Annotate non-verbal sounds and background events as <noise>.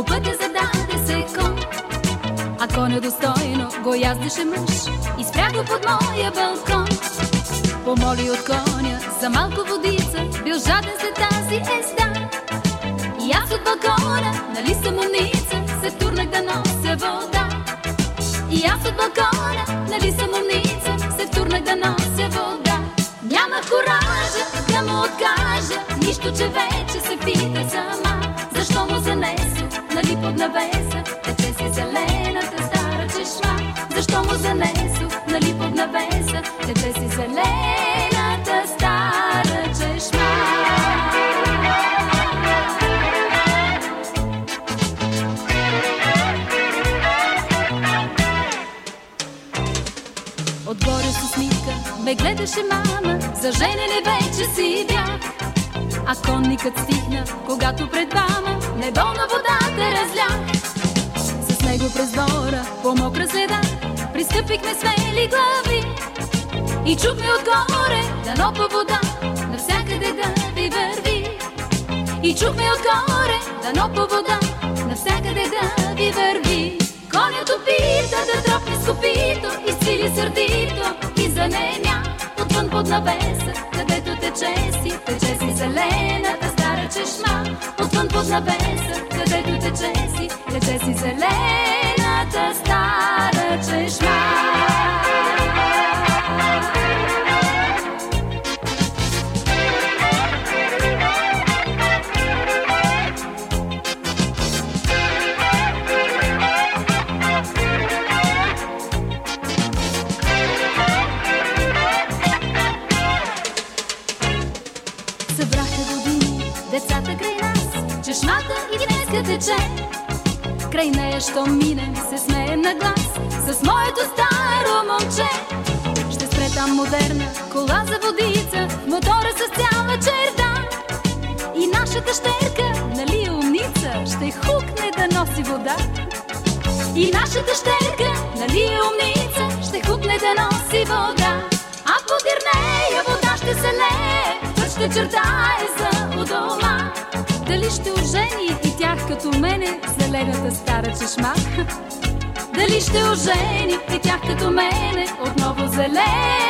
По пътя зададе се кон, а коня достойно го яздеше мъж и спря го под моя балкон. Помоли от коня за малко водица, бил жаден се тази езда. И аз от балкона, нали съм умница, се турнах да нося вода. И аз от балкона, нали съм умница, се турнах да нося вода. Няма коража да му откажа, нищо, че вече се пита сама под навеса, тече си зелената стара чешма. Защо му занесо, нали под навеса, тече си зелената стара чешма. Отгоре с усмивка ме гледаше мама, за женене вече си бях. А конникът стихна, когато пред двама неболна водата разлях. С него през двора, по мокра следа, пристъпихме смели глави. И чухме отгоре, дано по вода, навсякъде да ви върви. И чухме отгоре, дано по вода, навсякъде да ви върви. Конят опита да тропне с копито, изцили сърдито и занемя. Отвън под навеса, където тече си, тече си зелената стара чешма. Отвън под навеса, където тече си, тече си зелената стара чешма. Децата край нас, чешмата и днеска тече. Край нея, що минем, се смеем на глас с моето старо момче. Ще спре там модерна кола за водица, мотора с цяла черта. И нашата щерка, нали е умница, ще хукне да носи вода. И нашата щерка, нали е умница, ще хукне да носи вода. А подир вода ще се лее, път ще чертае за дома. Дали ще ожени и тях като мене, зелената стара чешма? <laughs> Дали ще ожени и тях като мене, отново зелена?